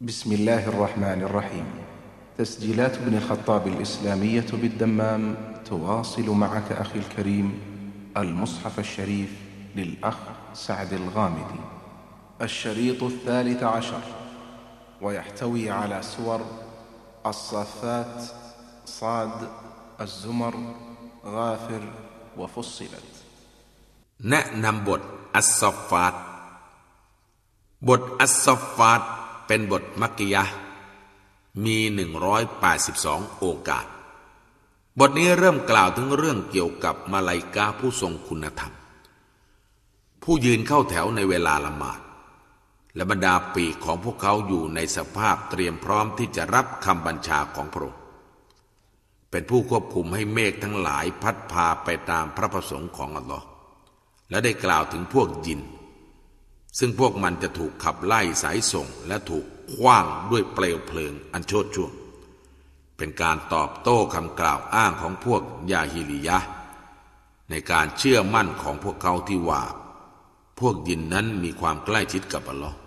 بسم الله الرحمن الرحيم تسجيلات ابن الخطاب الإسلامية بالدمام تواصل معك أخي الكريم المصحف الشريف للأخ سعد الغامدي الشريط الثالث عشر ويحتوي على سور الصافات صاد الزمر غافر وفصلت แนะนำบทอัสซอฟฟาตบทอัสซอฟฟาต เป็นบทมักกิยะห์มี182โอกาส บทนี้เริ่มกล่าวถึงเรื่องเกี่ยวกับมาลายกาผู้ทรงคุณธรรม ผู้ยืนเข้าแถวในเวลาละหมาด และบรรดาปีกของพวกเขาอยู่ในสภาพเตรียมพร้อมที่จะรับคำบัญชาของพระองค์เป็นผู้ควบคุมให้เมฆทั้งหลายพัดพาไปตามพระประสงค์ของอัลลอฮ์และได้กล่าวถึงพวกยิน ซึ่งพวกมันจะถูกขับไล่สายส่งและถูกคว้างด้วยเปลวเพลิงอันโชดช่วง เป็นการตอบโต้คำกล่าวอ้างของพวกยาฮิลิยะ ในการเชื่อมั่นของพวกเขาที่ว่า พวกยินนั้นมีความใกล้ชิดกับอัลลอฮ์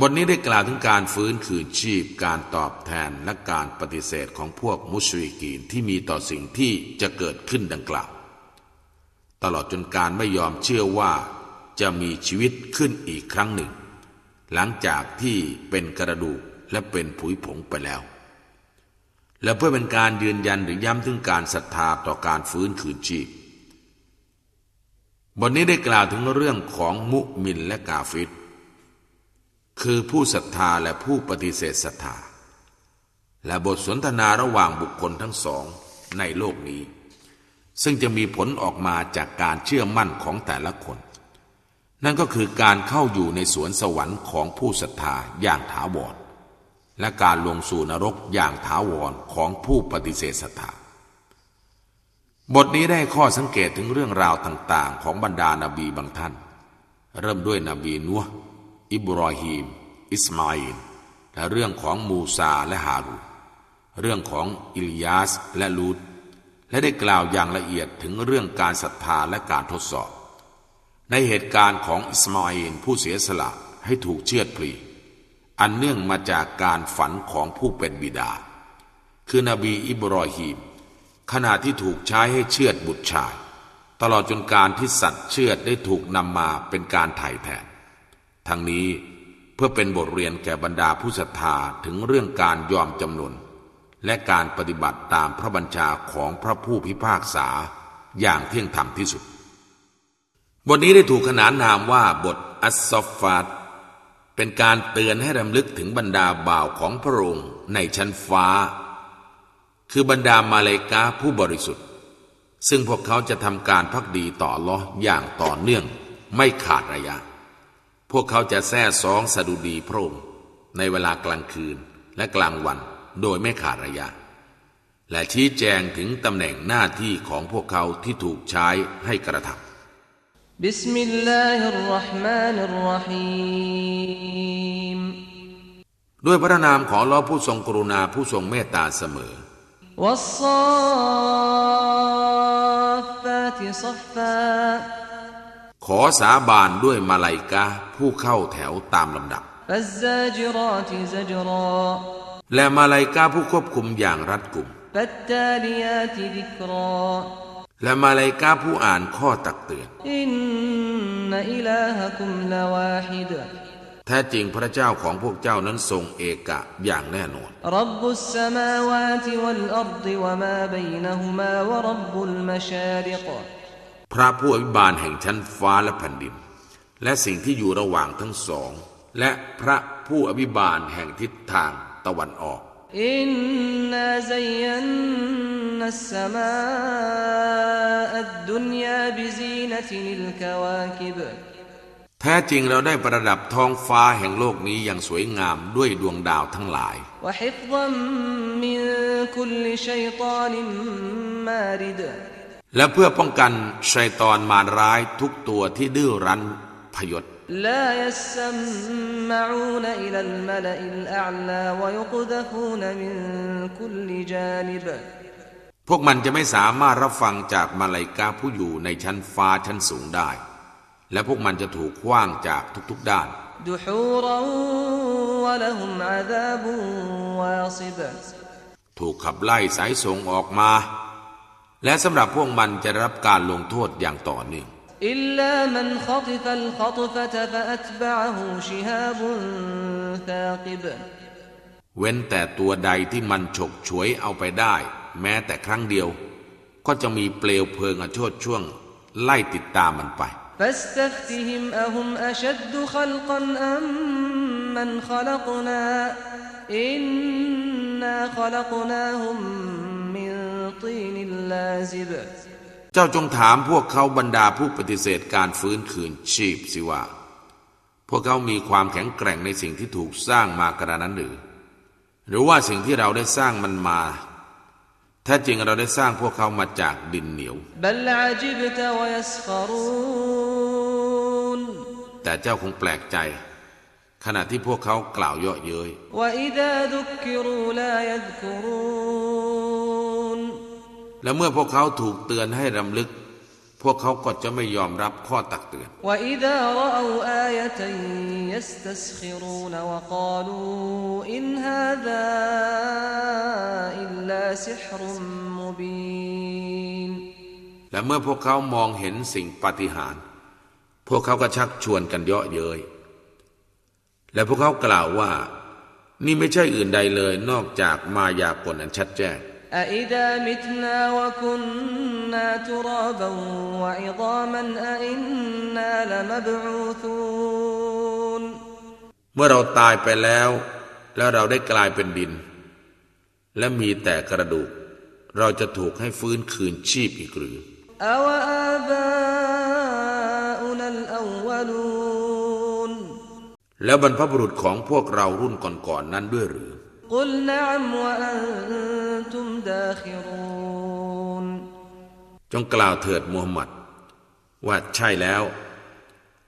บทนี้ได้กล่าวถึงการฟื้นคืนชีพการตอบแทนและการปฏิเสธของพวกมุชริกีนที่มีต่อสิ่งที่จะเกิดขึ้นดังกล่าว ตลอดจนการไม่ยอมเชื่อว่า จะมีชีวิตขึ้นอีกครั้งหนึ่ง หลังจากที่เป็นกระดูกและเป็นผุยผงไปแล้ว และเพื่อเป็นการยืนยันหรือย้ำถึงการศรัทธาต่อการฟื้นคืนชีพบทนี้ได้กล่าวถึงเรื่องของมุมินและกาฟิรคือผู้ศรัทธาและผู้ปฏิเสธศรัทธา และบทสนทนาระหว่างบุคคลทั้งสองในโลกนี้ ซึ่งจะมีผลออกมาจากการเชื่อมั่นของแต่ละคน นั่นก็คือการเข้าอยู่ในสวนสวรรค์ของผู้ศรัทธาอย่างถาวรและการลงสู่นรกอย่างถาวรของผู้ปฏิเสธศรัทธาบทนี้ได้ข้อสังเกตถึงเรื่องราวต่างๆ ของบรรดานาบีบางท่าน เริ่มด้วยนบีนัวอิบรอฮีม อิสมาอิลและเรื่องของมูซาและฮารูนเรื่องของอิลยาสและลูดและได้กล่าวอย่างละเอียดถึงเรื่องการศรัทธาและการทดสอบ ในเหตุการณ์ของอิสมาอิลผู้เสียสละให้ถูกเชือดพลีอันเนื่องมาจากการฝันของผู้เป็นบิดา คือนบีอิบรอฮีม ขณะที่ถูกใช้ให้เชือดบุตรชาย ตลอดจนการที่สัตว์เชือดได้ถูกนำมาเป็นการไถ่แทน ทั้งนี้เพื่อเป็นบทเรียนแก่บรรดาผู้ศรัทธาถึงเรื่องการยอมจำนนและการปฏิบัติตามพระบัญชาของพระผู้พิพากษาอย่างเที่ยงธรรมที่สุด บทนี้ได้ถูกขนานนามว่าบทอัสซอฟฟาตเป็นการเตือนให้รำลึกถึงบรรดาบ่าวของพระองค์ในชั้นฟ้า คือบรรดามาเลกาผู้บริสุทธิ์ ซึ่งพวกเขาจะทำการพักดีต่อลออย่างต่อเนื่องไม่ขาดระยะ พวกเขาจะแท้ซองสะดุดีพระองค์ในเวลากลางคืนและกลางวันโดยไม่ขาดระยะ และชี้แจงถึงตำแหน่งหน้าที่ของพวกเขาที่ถูกใช้ให้กระทำ บิสมิลลาฮิรราะห์มานิรราะฮีมด้วยพระนามของลอผู้ทรงกรุณาผู้ทรงเมตตาเสมอวัสซาฟาติซัฟฟาขอสาบานด้วยมาลายกาผู้เข้าแถวตามลำดับและมาลายกาผู้ควบคุมอย่างรัดกุม และมาลายกาผู้อ่านข้อตักเตือนแท้จริงพระเจ้าของพวกเจ้านั้นทรงเอกะอย่างแน่นอนรับบุสมาวาติวัลอัรฎวะมาบัยนะฮุมาวะรับบุลมชาริกพระผู้อภิบาลแห่งชั้นฟ้าและแผ่นดิน และสิ่งที่อยู่ระหว่างทั้งสอง และพระผู้อภิบาลแห่งทิศทางตะวันออก อินนาซัยนนัสมาอัดดุนยาบิซีนติลกวาคิบแท้จริงเราได้ประดับท้องฟ้าแห่งโลกนี้อย่างสวยงามด้วยดวงดาวทั้งหลาย และเพื่อป้องกันชัยตอนมารร้ายทุกตัวที่ดื้อรั้นพยศ พวกมันจะไม่สามารถรับฟังจากมาลายกาผู้อยู่ในชั้นฟ้าชั้นสูงได้ และพวกมันจะถูกคว้างจากทุกๆด้าน دحورا ولهم عذاب واصب ถูกขับไล่สายส่งออกมา และสำหรับพวกมันจะรับการลงโทษอย่างต่อเนื่อง إلا من خطف الخطفة فأتبعه شهاب ثاقب เว้นแต่ตัวใดที่มันฉกฉวยเอาไปได้ แม้แต่ครั้งเดียว ก็จะมีเปลวเพลิงอโชดช่วง ไล่ติดตามมันไป فاستفتهم أهم أشد خلقا أم من خلقنا إنا خلقناهم من طين لازب เ จ้าจงถามพวกเขาบรรดาผู้ปฏิเสธการฟื้นคืนชีพสิว่า พวกเขามีความแข็งแกร่งในสิ่งที่ถูกสร้างมากระนั้นหรือ หรือว่าสิ่งที่เราได้สร้างมันมาถ้าจริงเราได้สร้างพวกเขามาจากดินเหนียว แต่เจ้าคงแปลกใจ ขณะที่พวกเขากล่าวเยาะเย้ย และเมื่อพวกเขาถูกเตือนให้รำลึก พวกเขาก็จะไม่ยอมรับข้อตักเตือนและเมื่อพวกเขามองเห็นสิ่งปาฏิหาริ์พวกเขาก็ชักชวนกันเยาะเย้ยและพวกเขากล่าวว่า นี่ไม่ใช่อื่นใดเลยนอกจากมายากลอันชัดแจ้ง أإذا متنا وكنا ترابا وعظاما أإنا لمبعوثون เมื่อเราตายไปแล้ว แล้วเราได้กลายเป็นดิน และมีแต่กระดูก เราจะถูกให้ฟื้นคืนชีพอีกหรือ أوآباؤنا الأولون แล้วบรรพบุรุษของพวกเรารุ่นก่อนๆนนั้นด้วยหรือ قل نعم وأنتم داخرون จงกล่าวเถิดมูฮัมหมัด ว่าใช่แล้ว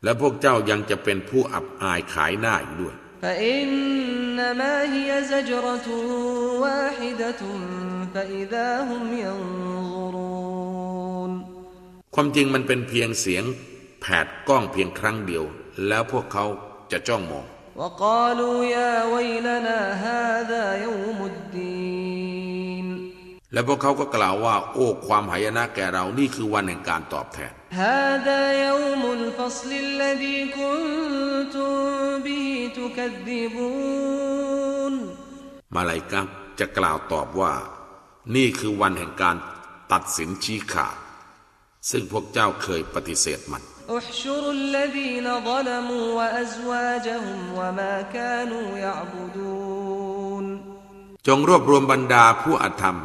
และพวกเจ้ายังจะเป็นผู้อับอายขายหน้าอีกด้วย فإنما هي زجرة واحدة فإذا هم ينظرون ความจริงมันเป็นเพียงเสียงแผดกล้องเพียงครั้งเดียว แล้วพวกเขาจะจ้องมอง وقالوا يا ويلنا هذا يوم الدين และพวกเขาก็กล่าวว่า โอ้ความหายนะแก่เรานี่คือวันแห่งการตอบแทน هذا يوم الفصل الذي كنتم به تكذبون มาลายกัมจะกล่าวตอบว่า นี่คือวันแห่งการตัดสินชี้ขาด ซึ่งพวกเจ้าเคยปฏิเสธมัน احشروا الذين ظلموا وأزواجهم وما كانوا يعبدون จงรวบรวมบรรดาผู้อธรรม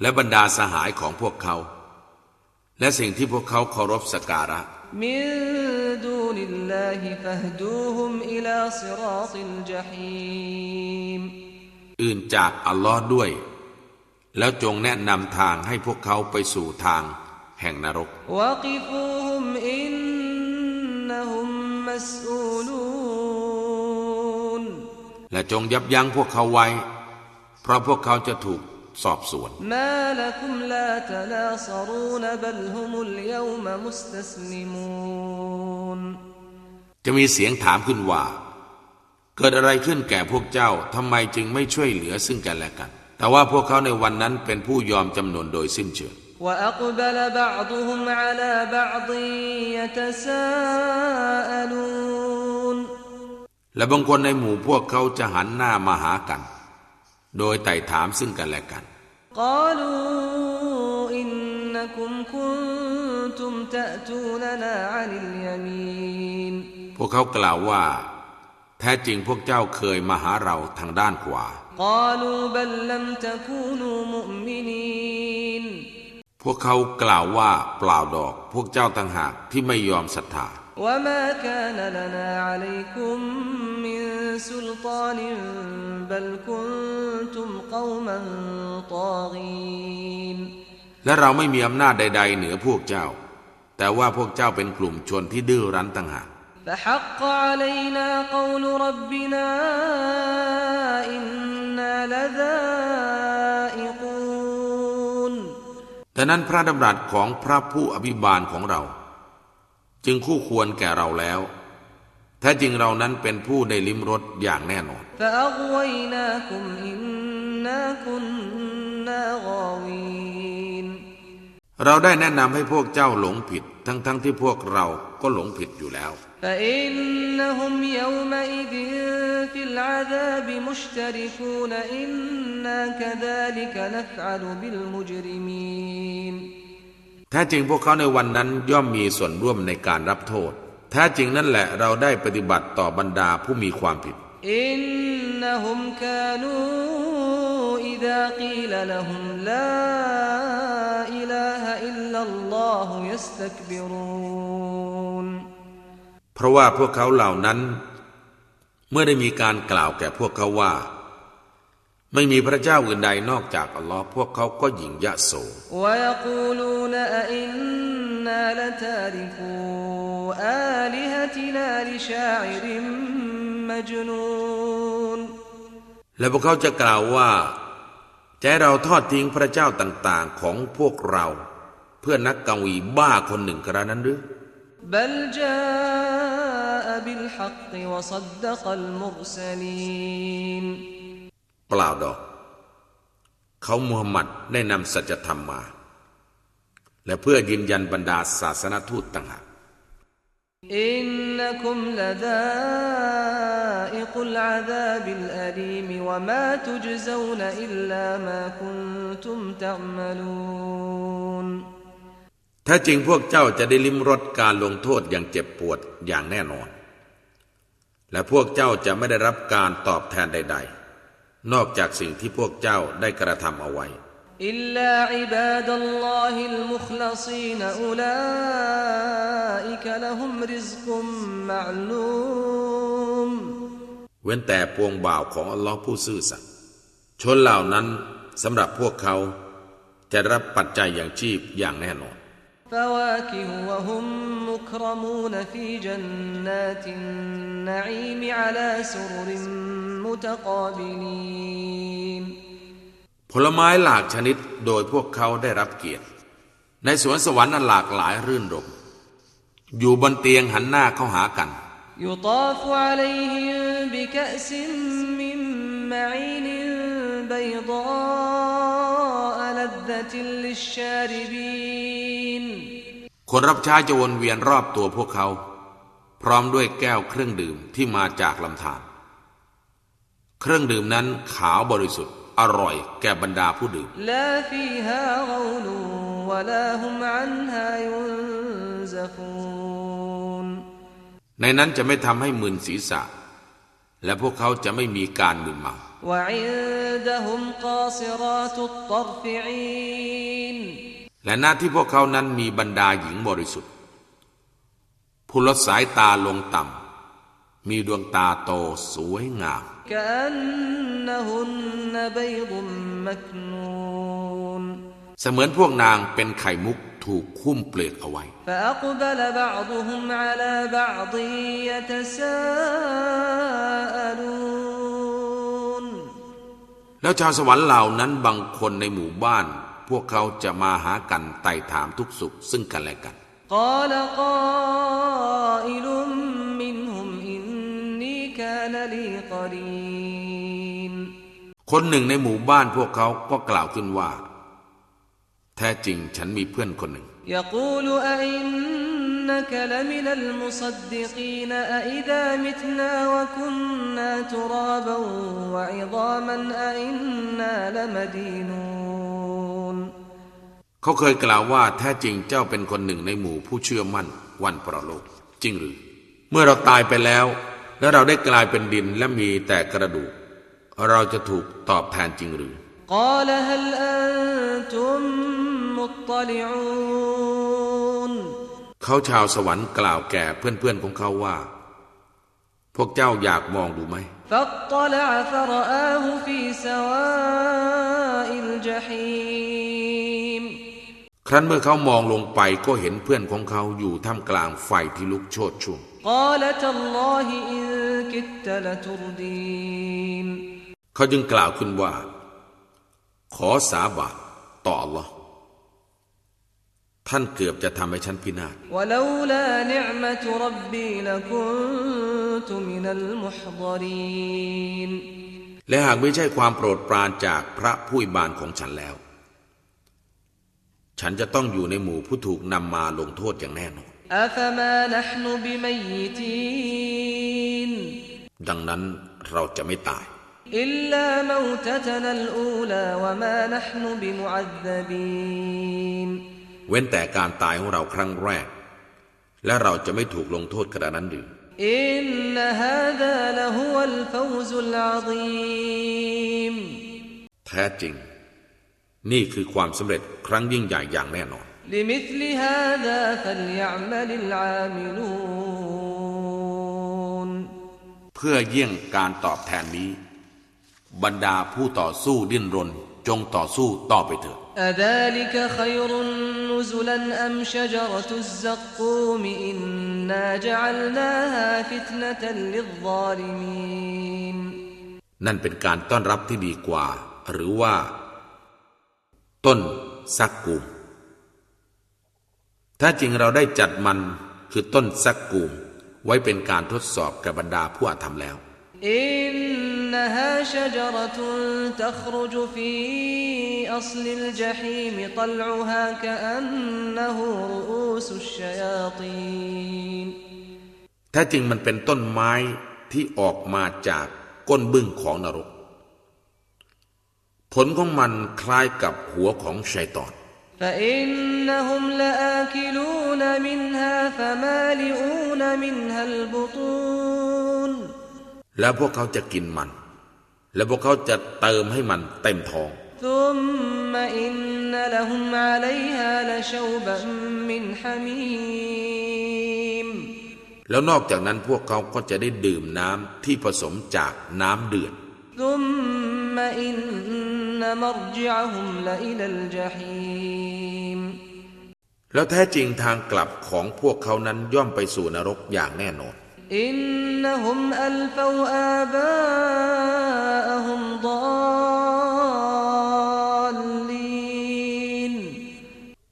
และบรรดาสหายของพวกเขา และสิ่งที่พวกเขาเคารพสักการะ من دون الله فاهدوهم إلى صراط الجحيم อื่นจากอัลลอฮ์ด้วย แล้วจงแนะนำทางให้พวกเขาไปสู่ทาง แห่งนรก และจงยับยั้งพวกเขาไว้ เพราะพวกเขาจะถูกสอบสวน จะมีเสียงถามขึ้นว่า เกิดอะไรขึ้นแก่พวกเจ้าทำไมจึงไม่ช่วยเหลือซึ่งกันและกัน แต่ว่าพวกเขาในวันนั้นเป็นผู้ยอมจำนวนโดยสิ้นเชิง وأقبل بعضهم على بعض يتساءلون และบางคนในหมู่พวกเขาจะหันหน้ามาหากัน โดยไต่ถามซึ่งกันและกัน قالوا إنكم كنتم تأتوننا عن اليمين พวกเขากล่าวว่า แท้จริงพวกเจ้าเคยมาหาเราทางด้านขวา قالوا بل لم تكونوا مؤمنين พ วกเขากล่าวว่าเปล่าดอก พวกเจ้าต่างหากที่ไม่ยอมศรัทธา وما كان لنا عليكم من سلطان بل كنتم قوما طاغين และเราไม่มีอำนาจใด ๆ เหนือพวกเจ้า แต่ว่าพวกเจ้าเป็นกลุ่มชนที่ดื้อรั้นต่างหาก فحق علينا قول ربنا إنا لذائقون ดังนั้นพระดำรัสของพระผู้อภิบาลของเรา จึงคู่ควรแก่เราแล้ว แท้จริงเรานั้นเป็นผู้ได้ลิ้มรสอย่างแน่นอน เราได้แนะนำให้พวกเจ้าหลงผิด ทั้งๆทที่พวกเราก็หลงผิดอยู่แล้ว فإنهم يومئذ في العذاب مشتركون إنا كذلك نفعل بالمجرمين แท้จริงพวกเขาในวันนั้นย่อมมีส่วนร่วมในการรับโทษ แท้จริงนั่นแหละเราได้ปฏิบัติต่อบรรดาผู้มีความผิด إنهم كانوا إذا قيل لهم لا إله إلا الله يستكبرون เพราะว่าพวกเขาเหล่านั้น เมื่อได้มีการกล่าวแก่พวกเขาว่า ไม่มีพระเจ้าอื่นใดนอกจากอัลลอฮ์พวกเขาก็หยิ่งยะโสและพวกเขาจะกล่าวว่าจเราทอดทิ้งพระเจ้าต่างๆ ของพวกเรา เพื่อนักกังวีบ้าคนหนึ่งกระนั้นหรือ بالحق وصدق المرسلين เปล่าดอก เขามูฮัมหมัดได้นำสัจธรรมมา และเพื่อยืนยันบรรดาศาสนทูตต่างหาก إنكم لذائق العذاب الأليم وما تجزون إلا ما كنتم تعملون ถ้าจริงพวกเจ้าจะได้ลิ้มรสการลงโทษอย่างเจ็บปวดอย่างแน่นอน และพวกเจ้าจะไม่ได้รับการตอบแทนใด ๆ นอกจากสิ่งที่พวกเจ้าได้กระทำเอาไว้إلا عباد الله المخلصين أولئكอิกะละฮุมริซกุมมัลูมเว้นแต่ปวงบ่าวของอัลลอฮ์ผู้ซื่อสัตย์ชนเหล่านั้นสำหรับพวกเขา จะรับปัจจัยอย่างชีพอย่างแน่นอน فواكه وهم مكرمون في جنات النعيم على سرر متقابلين ผลไม้หลากชนิดโดยพวกเขาได้รับเกียรติ ในสวนสวรรค์อันหลากหลายรื่นรมอยู่บนเตียงหันหน้าเข้าหากัน يطاف عليهم بكأس من معين بيضاء لذة للشاربين คนรับใช้จะวนเวียนรอบตัวพวกเขา พร้อมด้วยแก้วเครื่องดื่มที่มาจากลำธารเครื่องดื่มนั้นขาวบริสุทธิ์ อร่อยแก่บรรดาผู้ดื่ม ในนั้นจะไม่ทำให้มึนศีรษะ และพวกเขาจะไม่มีการมึนเมาและ และหน้าที่พวกเขานั้นมีบรรดาหญิงบริสุทธิ์ ผู้ลดสายตาลงต่ำ มีดวงตาโตสวยงาม เสมือนพวกนางเป็นไข่มุกถูกคุ้มเปลือกเอาไว้ แล้วชาวสวรรค์เหล่านั้นบางคนในหมู่บ้าน พวกเขาจะมาหากันไต่ถามทุกสุขซึ่งกันและกันกล่าวกอิลุมมินหุมอินนีกานลีกรีนคนหนึ่งในหมู่บ้านพวกเขาก็กล่าวขึ้นว่า แท้จริงฉันมีเพื่อนคนหนึ่งกล่าว เขาเคยกล่าวว่าแท้จริงเจ้าเป็นคนหนึ่งในหมู่ผู้เชื่อมั่นวันประโลกจริงหรือ เมื่อเราตายไปแล้ว และเราได้กลายเป็นดินและมีแต่กระดูก เราจะถูกตอบแทนจริงหรือ قال هل أنتم مطلعون เขาชาวสวรรค์กล่าวแก่เพื่อนๆของเขาว่า พวกเจ้าอยากมองดูไหม فاطلع فرآه في سواء الجحيم ครั้นเมื่อเขามองลงไปก็เห็นเพื่อนของเขาอยู่ท่ามกลางไฟที่ลุกโชนช่วงเขาจึงกล่าวขึ้นว่า ขอสาบานต่อบลอท่านเกือบจะทำให้ฉันพินาศและหากไม่ใช่ความโปรดปรานจากพระผู้บานของฉันแล้ว ฉันจะต้องอยู่ในหมู่ผู้ถูกนำมาลงโทษอย่างแน่นอนดังนั้นเราจะไม่ตาย เว้นแต่การตายของเราครั้งแรก และเราจะไม่ถูกลงโทษกระนั้นหรืออินนฮาดาลฮุวัลฟาวซุลอาซีมแท้จริง นี่คือความสำเร็จครั้งยิ่งใหญ่อย่างแน่นอน เพื่อเยี่ยงการตอบแทนนี้ บรรดาผู้ต่อสู้ดิ้นรนจงต่อสู้ต่อไปเถิดนั่นเป็นการต้อนรับที่ดีกว่า หรือว่า ต้นซักกูม ถ้าจริงเราได้จัดมันคือต้นซักกูม ไว้เป็นการทดสอบกับบรรดาผู้อาธรรมแล้ว อินนฮะชจรตุนตัครจฟีอัศลิลจฮีมตลอฮาคันนหูรูสุชยาตีนถ้าจริงมันเป็นต้นไม้ที่ออกมาจากก้นบึ้งของนรก ผลของมันคล้ายกับหัวของชัยตอนแล้วพวกเขาจะกินมัน แล้วพวกเขาจะเติมให้มันเต็มท้องแล้วนอกจากนั้นพวกเขาก็จะได้ดื่มน้ำที่ผสมจากน้ำเดือด مرجعهم لإلى الجحيم แล้วแท้จริงทางกลับของพวกเขานั้นย่อมไปสู่นรกอย่างแน่นอน إنهم ألفوا آباءهم ضالين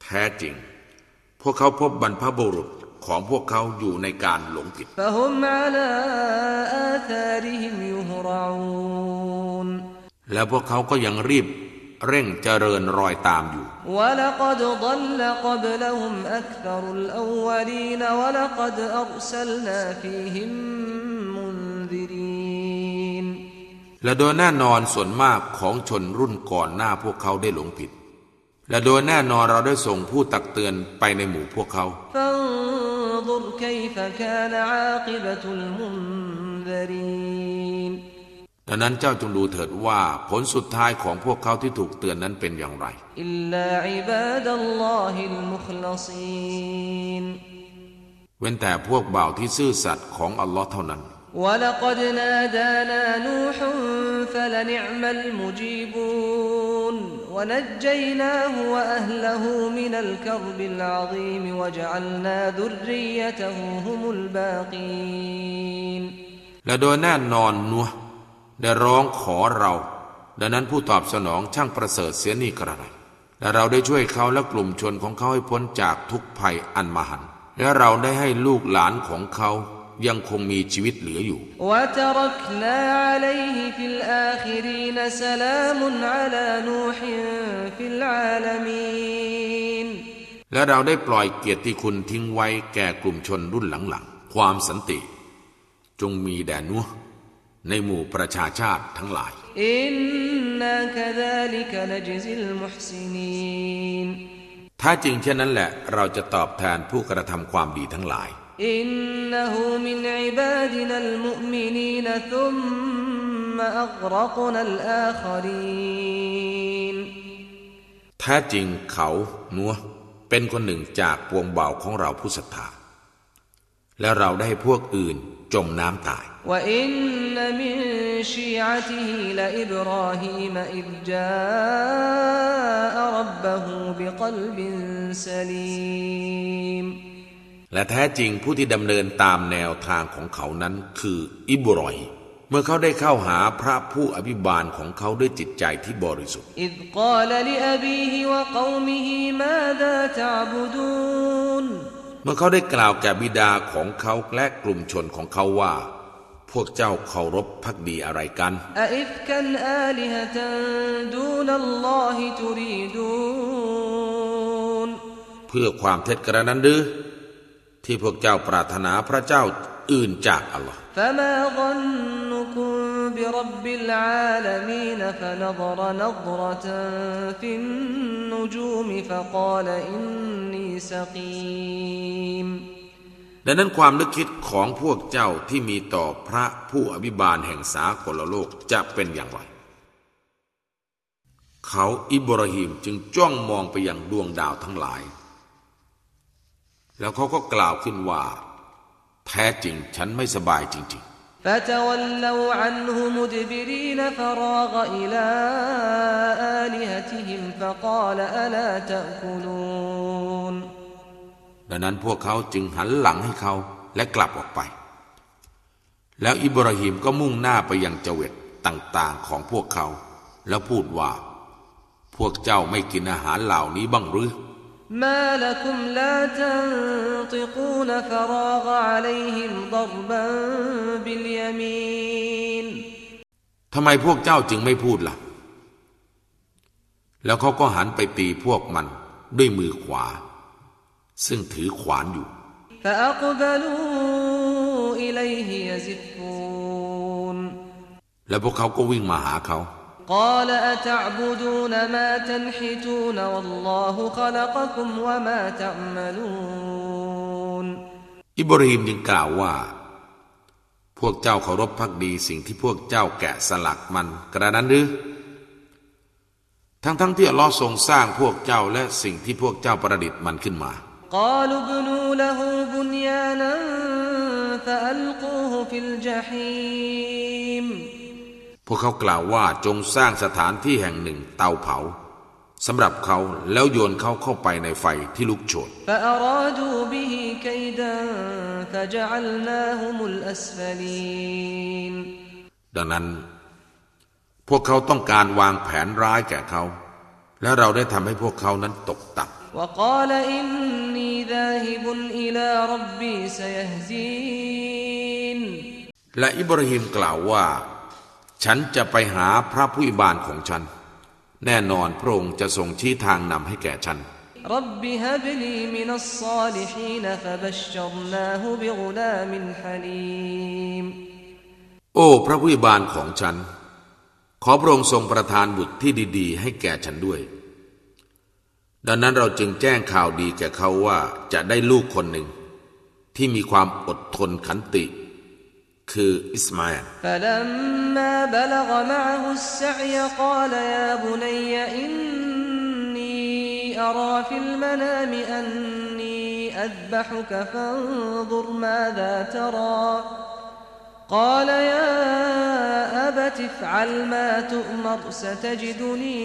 แท้จริง พวกเขาพบบรรพบุรุษของพวกเขาอยู่ในการหลงผิด فهم على آثارهم يهرعون แล้วพวกเขาก็ยังรีบเร่งเจริญรอยตามอยู่ ولقد ضل قبلهم أكثر الأولين ولقد أرسلنا فيهم منذرين และโดยแน่นอนส่วนมากของชนรุ่นก่อนหน้าพวกเขาได้หลงผิด และโดยแน่นอนเราได้ส่งผู้ตักเตือนไปในหมู่พวกเขา فانظر كيف كان عاقبة المنذرين ดังนั้นเจ้าจงดูเถิดว่าผลสุดท้ายของพวกเขาที่ถูกเตือนนั้นเป็นอย่างไร إلا عباد الله المخلصين เว้นแต่พวกบ่าวที่ซื่อสัตย์ของอัลลอฮ์เท่านั้น ولقد نادانا نوح فلنعم المجيبون ونجيناه وأهله من الكرب العظيم وجعلنا ذريته هم الباقين และโดยแน่นอนนัว ได้ร้องขอเรา ดังนั้นผู้ตอบสนองช่างประเสริฐเสียนี่กระไรและเราได้ช่วยเขาและกลุ่มชนของเขาให้พ้นจากทุกภัยอันมหันและเราได้ให้ลูกหลานของเขายังคงมีชีวิตเหลืออยู่ และเราได้ปล่อยเกียรติคุณทิ้งไว้แก่กลุ่มชนรุ่นหลังๆ ความสันติ จงมีแด่นุ่ ในหมู่ประชาชาติทั้งหลายถ้าจริงเช่นนั้นแหละ เราจะตอบแทนผู้กระทำความดีทั้งหลาย อิาแท้จริงเขานัวเป็นคนหนึ่งจากปวงเบาของเราผู้ศรัทธา และเราได้พวกอื่นจมน้ำตาย وإن من شيعته لإبراهيم إذ جاء ربه بقلب سليم และแท้จริงผู้ที่ดำเนินตามแนวทางของเขานั้นคืออิบรอยฮิม เมื่อเขาได้เข้าหาพระผู้อภิบาลของเขาด้วยจิตใจที่บริสุทธิ์ إذ قال لأبيه وقومه ماذا تعبدون เมื่อเขาได้กล่าวแก่บิดาของเขาและกลุ่มชนของเขาว่า พวกเจ้าเคารพพักดีอะไรกันเพื่อความเท็จกระนั้นดื้อที่พวกเจ้าปรารถนาพระเจ้าอื่นจากอัลลอฮ์ ดังนั้นความนึกคิดของพวกเจ้าที่มีต่อพระผู้อภิบาลแห่งสากลโลกจะเป็นอย่างไร เขาอิบราฮิมจึงจ้องมองไปยังดวงดาวทั้งหลาย แล้วเขาก็กล่าวขึ้นว่า แท้จริงฉันไม่สบายจริง فتولوا عنه مدبرين فراغ إلى آلهتهم فقال ألا تأكلون ๆ ดังนั้นพวกเขาจึงหันหลังให้เขาและกลับออกไป แล้วอิบราฮิมก็มุ่งหน้าไปยังเจวิตต่างๆของพวกเขา แล้วพูดว่า พวกเจ้าไม่กินอาหารเหล่านี้บ้างหรือ ما لكم لا تنطقون فراغ عليهم ضربا باليمين ทำไมพวกเจ้าจึงไม่พูดล่ะ แล้วเขาก็หันไปตีพวกมันด้วยมือขวา ซึ่งถือขวานอยู่ فأقبلوا إليه يزفون แล้วพวกเขาก็วิ่งมาหาเขา قال أتعبدون ما تنحتون والله خلقكم وما تعملون อิบราฮิมจึงกล่าวว่า พวกเจ้าเคารพพักดีสิ่งที่พวกเจ้าแกะสลักมันกระนั้นหรือ ทั้งๆทที่อัลลอฮ์ทรงสร้างพวกเจ้าและสิ่งที่พวกเจ้าประดิษฐ์มันขึ้นมา قالوا ابنوا له بنيانا فألقوه في الجحيم พวกเขากล่าวว่าจงสร้างสถานที่แห่งหนึ่งเตาเผาสำหรับเขาแล้วโยนเขาเข้าไปในไฟที่ลุกโชน فأرادوا به كيدا فجعلناهم الأسفلين ดังนั้น พวกเขาต้องการวางแผนร้ายแก่เขา และเราได้ทำให้พวกเขานั้นตกต่ وقال إني ذاهب إلى ربي سيهدين ำและอิบราฮิมกล่าวว่า ฉันจะไปหาพระผู้อิบานของฉัน แน่นอนพระองค์จะทรงชี้ทางนำให้แก่ฉัน رب هب لي من الصالحين فبشرناه بغلام حليم โอ้พระผู้อิบานของฉัน ขอพระองค์ทรงประทานบุตรที่ดีๆ ให้แก่ฉันด้วย ดังนั้นเราจึงแจ้งข่าวดีแก่เขาว่าจะได้ลูกคนหนึ่ง ที่มีความอดทนขันติ คืออิสมาอิลอ قال يا بني إني أرى في المنام أني أذبحك فانظر ماذا ترى قال يا أبت افعل ما تؤمر ستجدني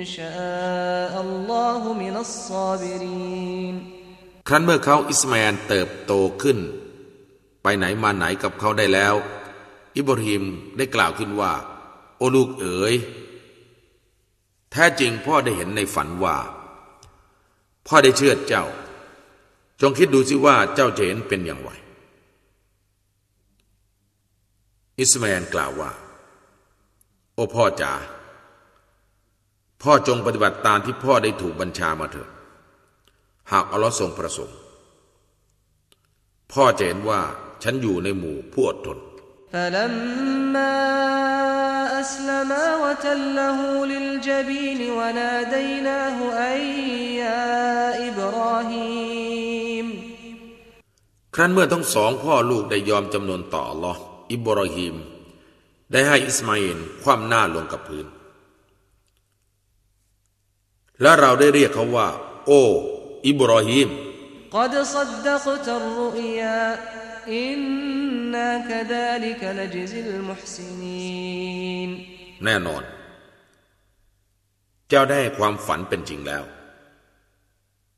إن شاء الله من الصابرين ครั้นเมื่อเขาอิสมาอิลเติบโตขึ้น ไปไหนมาไหนกับเขาได้แล้ว อิบราฮิมได้กล่าวขึ้นว่า โอ้ลูกเอ๋ยแท้จริงพ่อได้เห็นในฝันว่า พ่อได้เชื่อเจ้า จงคิดดูสิว่าเจ้าจะเห็นเป็นอย่างไร อิสมาเอลกล่าวว่า โอ้พ่อจ๋าพ่อจงปฏิบัติตามที่พ่อได้ถูกบัญชามาเถิดหากอัลลอฮ์ทรงประสงค์พ่อจะเห็นว่าฉันอยู่ในหมู่ผู้อดทนครั้นเมื่อทั้งสองพ่อลูกได้ยอมจำนวนต่ออัลลอฮ์ อิบรอฮิมได้ให้อิสมาเอลคว่ำหน้าลงกับพื้น และเราได้เรียกเขาว่า โอ้อิบรอฮิมแน่นอน เจ้าได้ความฝันเป็นจริงแล้ว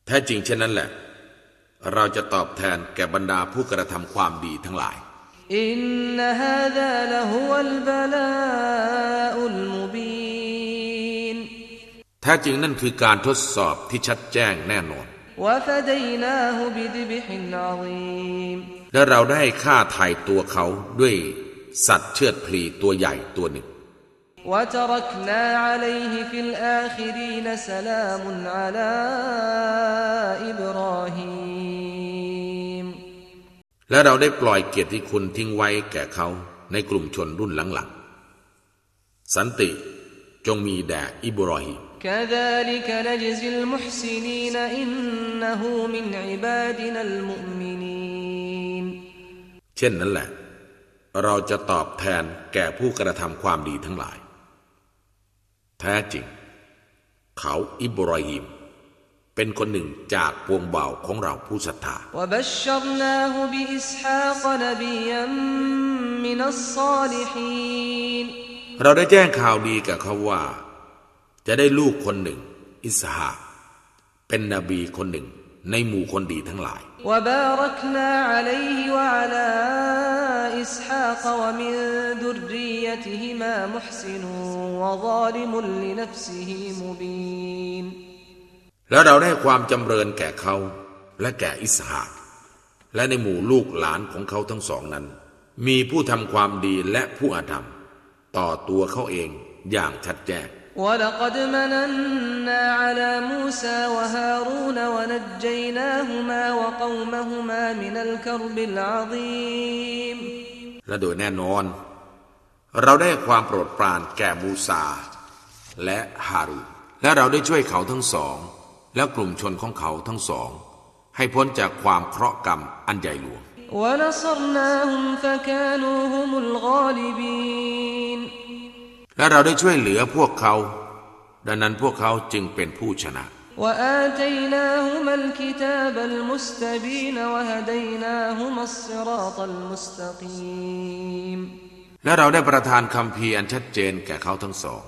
แท้จริงเช่นนั้นแหละ เราจะตอบแทนแก่บรรดาผู้กระทำความดีทั้งหลาย إن هذا لهو البلاء المبين แท้จริงนั่นคือการทดสอบที่ชัดแจ้งแน่นอน وفديناه بذبح عظيم และเราได้ฆ่าไถ่ตัวเขาด้วยสัตว์เชือดพลีตัวใหญ่ตัวหนึ่ง وتركنا عليه في الآخرين سلام على إبراهيم และเราได้ปล่อยเกียรติคุณทิ้งไว้แก่เขาในกลุ่มชนรุ่นหลังๆ สันติจงมีแด่อิบรอฮิมเช่นนั้นแหละ เราจะตอบแทนแก่ผู้กระทำความดีทั้งหลาย แท้จริง เขาอิบรอฮิม เป็นคนหนึ่งจากปวงเบาของเราผู้ศรัทธา وبشرناه بإسحاق نبيا من الصالحين เราได้แจ้งข่าวดีกับเขาว่า จะได้ลูกคนหนึ่ง อิสหากเป็นนบีคนหนึ่งในหมู่คนดีทั้งหลาย وباركنا عليه وعلى إسحاق ومن ذريتهما محسن وظالم لنفسه مبين แล้วเราได้ความจำเริญแก่เขาและแก่อิสหากและในหมู่ลูกหลานของเขาทั้งสองนั้น มีผู้ทำความดีและผู้อาธรรม ต่อตัวเขาเองอย่างชัดแจ้ง ولقد مننا على موسى وهارون ونجيناهما وقومهما من الكرب العظيم และโดยแน่นอน เราได้ความโปรดปรานแก่มูซา และฮารุนและเราได้ช่วยเขาทั้งสอง และกลุ่มชนของเขาทั้งสอง ให้พ้นจากความเคราะห์กรรมอันใหญ่หลวง ونصرناهم فكانوا هم الغالبين และเราได้ช่วยเหลือพวกเขา ดังนั้นพวกเขาจึงเป็นผู้ชนะ وآتيناهما الكتاب المستبين وهديناهما الصراط المستقيم และเราได้ประทานคำพีร์อันชัดเจนแก่เขาทั้งสอง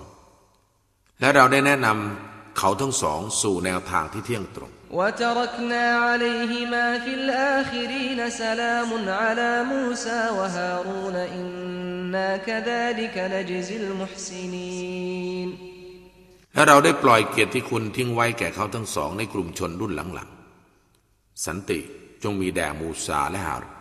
และเราได้แนะนำ เขาทั้งสองสู่แนวทางที่เที่ยงตรง وتركنا عليهما في الآخرين سلام على موسى وهارون إنا كذلك نجزي المحسنين และเราได้ปล่อยเกียรติคุณทิ้งไว้แก่เขาทั้งสองในกลุ่มชนรุ่นหลังๆ สันติจงมีแด่มูซาและฮารุน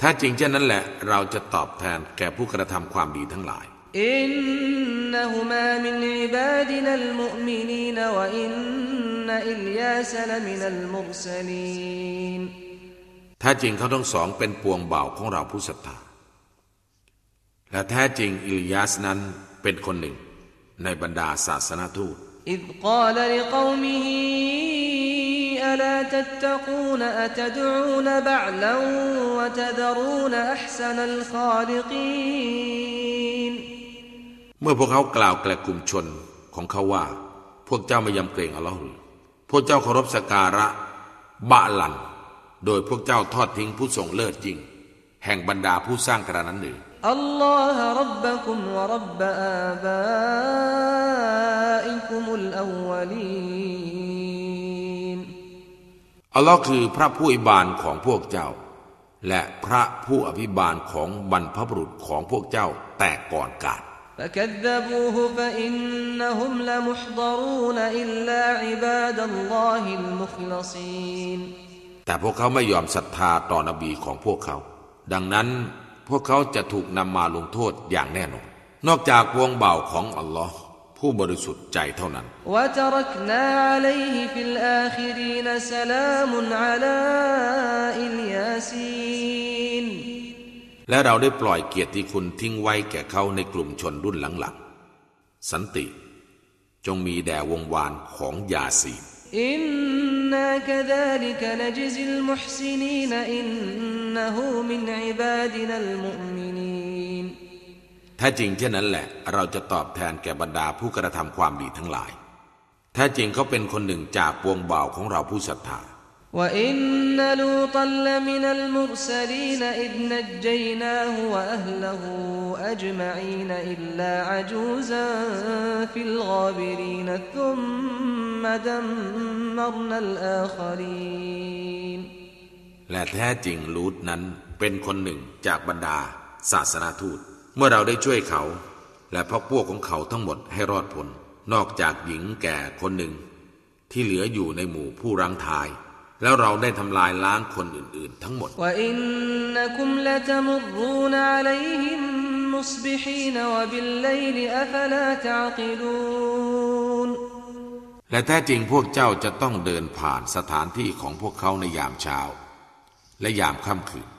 ถ้าจริงเช่นนั้นแหละ เราจะตอบแทนแก่ผู้กระทำความดีทั้งหลาย إنهما من عبادنا المؤمنين وإن إلياس لمن المرسلين ถ้าจริงเขาทั้งสองเป็นปวงเบาของเราผู้ศรัทธา และแท้จริงอิลยาสนั้นเป็นคนหนึ่งในบรรดาศาสนทูต إذ قال لقومه ألا تتقون أتدعون بعلا وتذرون أحسن الخالقين เมื่อพวกเขากล่าวแก่กลุ่มชนของเขาว่า พวกเจ้าไม่ยำเกรงอัลลอฮ์พวกเจ้าเคารพสการะบะลัน โดยพวกเจ้าทอดทิ้งผู้ทรงเลิศจริง แห่งบรรดาผู้สร้างกระนั้นหรืออัลลอฮ์รับบัคุมวะรับบะอาบาอิคุมุลอวลีนอัลลอฮ์คือพระผู้อิบานของพวกเจ้า และพระผู้อภิบาลของบรรพบุรุษของพวกเจ้าแต่ก่อนกาด فكذبوه فإنهم لمحضرون إلا عباد الله المخلصين แต่พวกเขาไม่ยอมศรัทธาต่อนบีของพวกเขา ดังนั้นพวกเขาจะถูกนำมาลงโทษอย่างแน่นอน นอกจากวงเบาของอัลลอฮ์ผู้บริสุทธิ์ใจเท่านั้น وتركنا عليه في และเราได้ปล่อยเกียรติคุณทิ้งไว้แก่เขาในกลุ่มชนรุ่นหลังๆ สันติ จงมีแด่วงวานของยาสีอินนาคดาลิกนจซิลมุหซินีนอินนหูมินอิบาดินัลมุมินีนถ้าจริงเช่นนั้นแหละ เราจะตอบแทนแก่บรรดาผู้กระทำความดีทั้งหลาย ถ้าจริงเขาเป็นคนหนึ่งจากปวงบ่าวของเราผู้ศรัทธา وإن لوطا لمن المرسلين إذ نجيناه وأهله أجمعين إلا عجوزا في الغابرين ثم دمرنا الآخرين และแท้จริงลูตนั้นเป็นคนหนึ่งจากบรรดาศาสนาทูต เมื่อเราได้ช่วยเขา และพวกพวกของเขาทั้งหมดให้รอดพ้นนอกจากหญิงแก่คนหนึ่ง ที่เหลืออยู่ในหมู่ผู้รังทาย แล้วเราได้ทำลายล้างคนอื่น ๆ ทั้งหมด และแท้จริงพวกเจ้าจะต้องเดินผ่านสถานที่ของพวกเขาในยามเช้า และยามค่ำคืน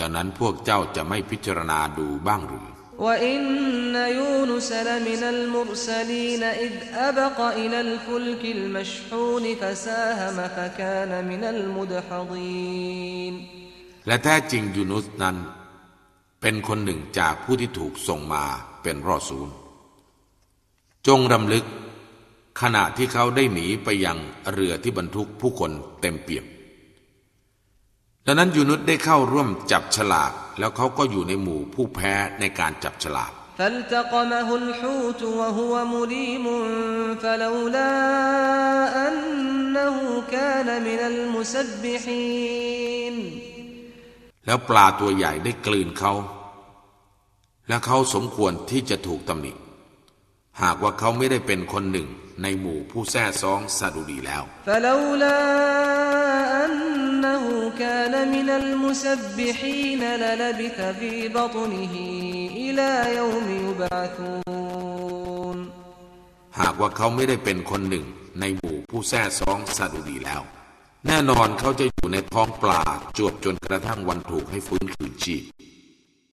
ดังนั้นพวกเจ้าจะไม่พิจารณาดูบ้างหรือ وإن يونس لمن المرسلين إذ أبق إلى الفلك المشحون فساهم فكان من المدحضين และแท้จริงยูนุสนั้น เป็นคนหนึ่งจากผู้ที่ถูกส่งมาเป็นรอซูล จงรำลึก ขณะที่เขาได้หนีไปยังเรือที่บรรทุกผู้คนเต็มเปี่ยม ดังนั้นยูนุสได้เข้าร่วมจับฉลาก แล้วเขาก็อยู่ในหมู่ผู้แพ้ในการจับฉลาก فالتقمه الحوت وهو مليم فلولا أنه كان من المسبحين แล้วปลาตัวใหญ่ได้กลืนเขา และเขาสมควรที่จะถูกตำหนิ หากว่าเขาไม่ได้เป็นคนหนึ่งในหมู่ผู้แท้ซองซาดุดีแล้ว فلولا أنه كان من المسبحين للبث في بطنه إلى يوم يبعثون หากว่าเขาไม่ได้เป็นคนหนึ่งในหมู่ผู้แท้ซองซาดุดีแล้ว แน่นอนเขาจะอยู่ในท้องปลาจวบจนกระทั่งวันถูกให้ฟื้นคืนชีพ